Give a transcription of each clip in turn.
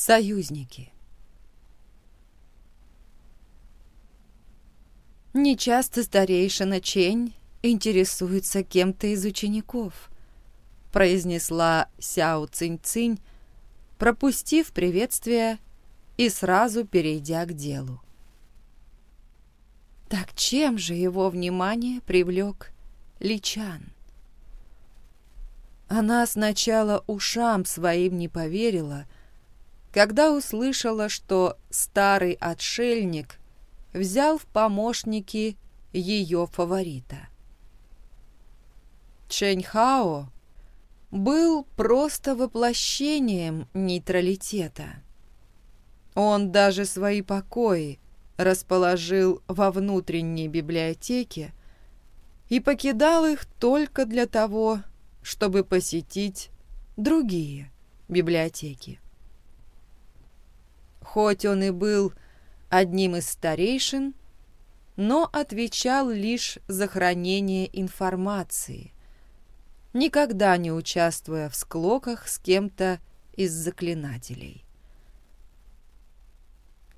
Союзники. Нечасто старейшина Чень интересуется кем-то из учеников, произнесла Сяо Цинь-Цинь, пропустив приветствие и сразу перейдя к делу. Так чем же его внимание привлек Личан? Она сначала ушам своим не поверила, когда услышала, что старый отшельник взял в помощники ее фаворита. Чэньхао был просто воплощением нейтралитета. Он даже свои покои расположил во внутренней библиотеке и покидал их только для того, чтобы посетить другие библиотеки. Хоть он и был одним из старейшин, но отвечал лишь за хранение информации, никогда не участвуя в склоках с кем-то из заклинателей.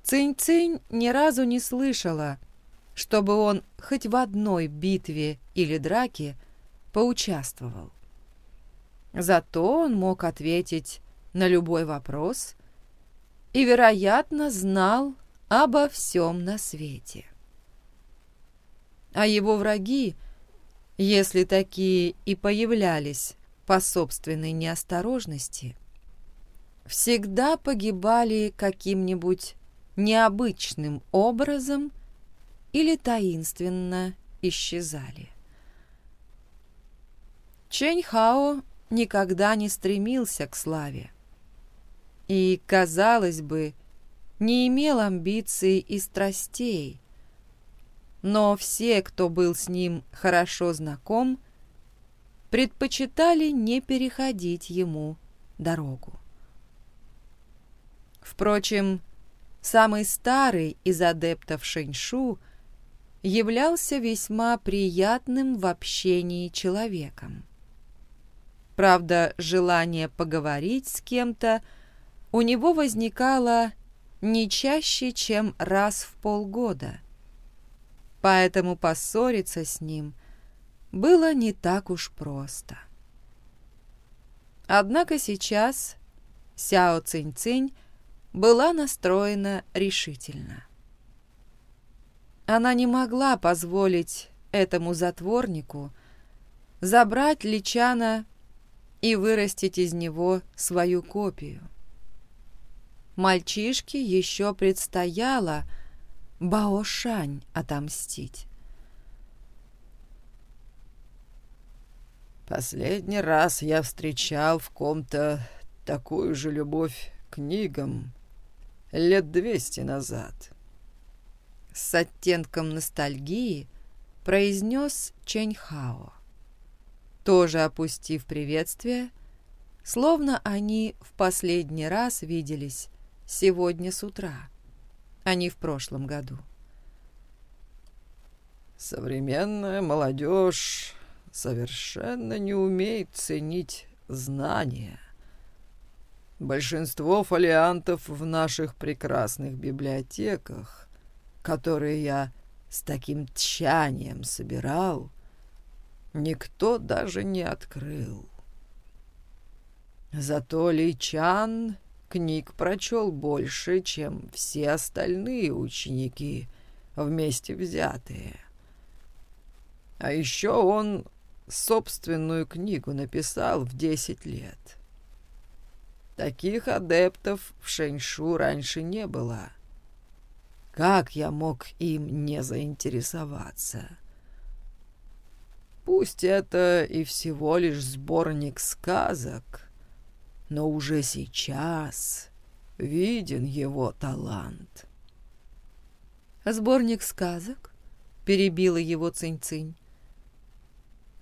Цинь-Цинь ни разу не слышала, чтобы он хоть в одной битве или драке поучаствовал. Зато он мог ответить на любой вопрос и, вероятно, знал обо всем на свете. А его враги, если такие и появлялись по собственной неосторожности, всегда погибали каким-нибудь необычным образом или таинственно исчезали. Чэнь Хао никогда не стремился к славе. И, казалось бы, не имел амбиций и страстей. Но все, кто был с ним хорошо знаком, предпочитали не переходить ему дорогу. Впрочем, самый старый из адептов Шэньшу являлся весьма приятным в общении человеком. Правда, желание поговорить с кем-то у него возникало не чаще, чем раз в полгода. Поэтому поссориться с ним было не так уж просто. Однако сейчас Сяо Цинь-Цинь была настроена решительно. Она не могла позволить этому затворнику забрать Личана и вырастить из него свою копию. Мальчишке еще предстояло Баошань отомстить. Последний раз я встречал в ком-то такую же любовь к книгам лет двести назад. С оттенком ностальгии произнес Чэньхао тоже опустив приветствие, словно они в последний раз виделись сегодня с утра, а не в прошлом году. Современная молодежь совершенно не умеет ценить знания. Большинство фолиантов в наших прекрасных библиотеках, которые я с таким тщанием собирал, — никто даже не открыл. Зато Личан книг прочел больше, чем все остальные ученики вместе взятые. А еще он собственную книгу написал в десять лет. Таких адептов в Шэньшу раньше не было. Как я мог им не заинтересоваться?» Пусть это и всего лишь сборник сказок, но уже сейчас виден его талант. «Сборник сказок?» — перебила его Цинь-Цинь.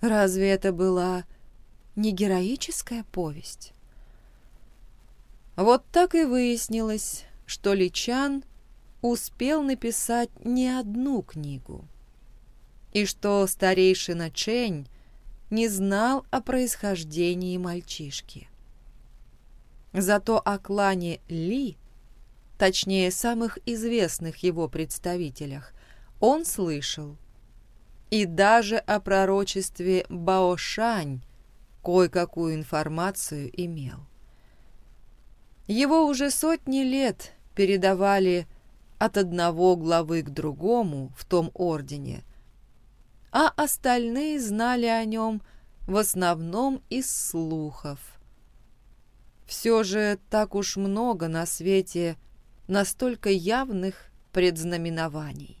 «Разве это была не героическая повесть?» Вот так и выяснилось, что Личан успел написать не одну книгу и что старейшина Чень не знал о происхождении мальчишки. Зато о клане Ли, точнее, самых известных его представителях, он слышал. И даже о пророчестве Баошань кое-какую информацию имел. Его уже сотни лет передавали от одного главы к другому в том ордене, а остальные знали о нем в основном из слухов. Все же так уж много на свете настолько явных предзнаменований.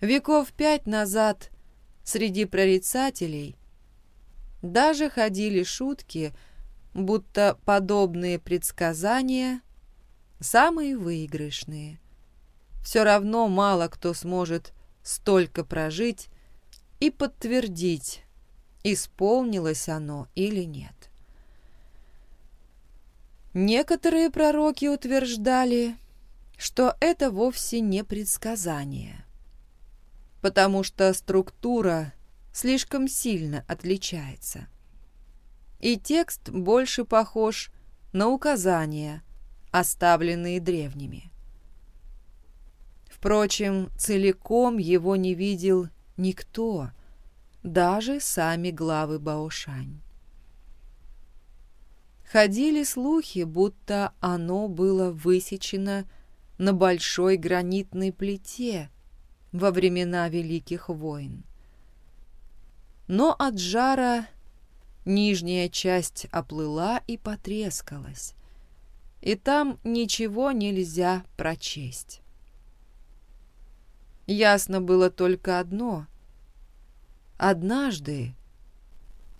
Веков пять назад среди прорицателей даже ходили шутки, будто подобные предсказания самые выигрышные. Все равно мало кто сможет столько прожить и подтвердить, исполнилось оно или нет. Некоторые пророки утверждали, что это вовсе не предсказание, потому что структура слишком сильно отличается. И текст больше похож на указания, оставленные древними. Впрочем, целиком его не видел никто, даже сами главы Баошань. Ходили слухи, будто оно было высечено на большой гранитной плите во времена Великих войн. Но от жара нижняя часть оплыла и потрескалась, и там ничего нельзя прочесть. Ясно было только одно. Однажды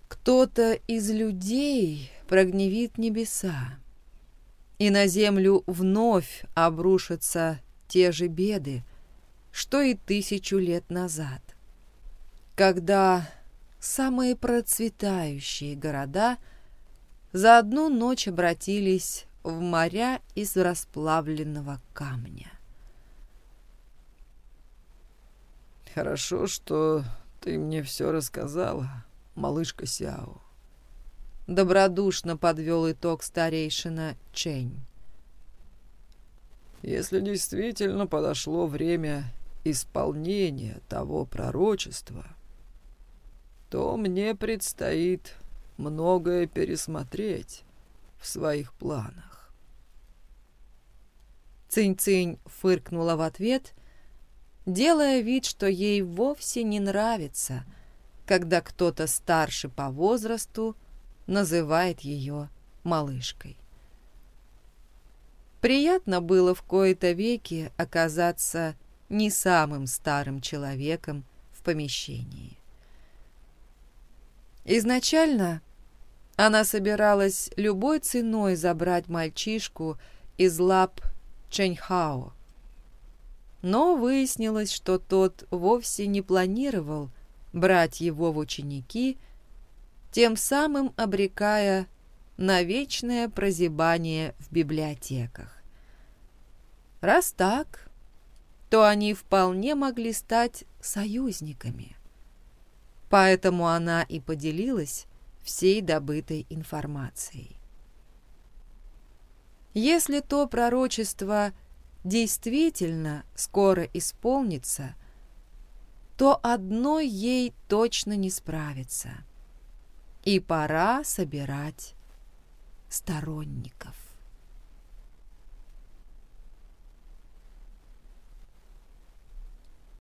кто-то из людей прогневит небеса, и на землю вновь обрушатся те же беды, что и тысячу лет назад, когда самые процветающие города за одну ночь обратились в моря из расплавленного камня. «Хорошо, что ты мне все рассказала, малышка Сяо». Добродушно подвел итог старейшина Чень. «Если действительно подошло время исполнения того пророчества, то мне предстоит многое пересмотреть в своих планах». Цинь-цинь фыркнула в ответ делая вид, что ей вовсе не нравится, когда кто-то старше по возрасту называет ее малышкой. Приятно было в кои-то веки оказаться не самым старым человеком в помещении. Изначально она собиралась любой ценой забрать мальчишку из лап Чэньхао, но выяснилось, что тот вовсе не планировал брать его в ученики, тем самым обрекая на вечное прозябание в библиотеках. Раз так, то они вполне могли стать союзниками. Поэтому она и поделилась всей добытой информацией. Если то пророчество – действительно скоро исполнится, то одной ей точно не справится. И пора собирать сторонников.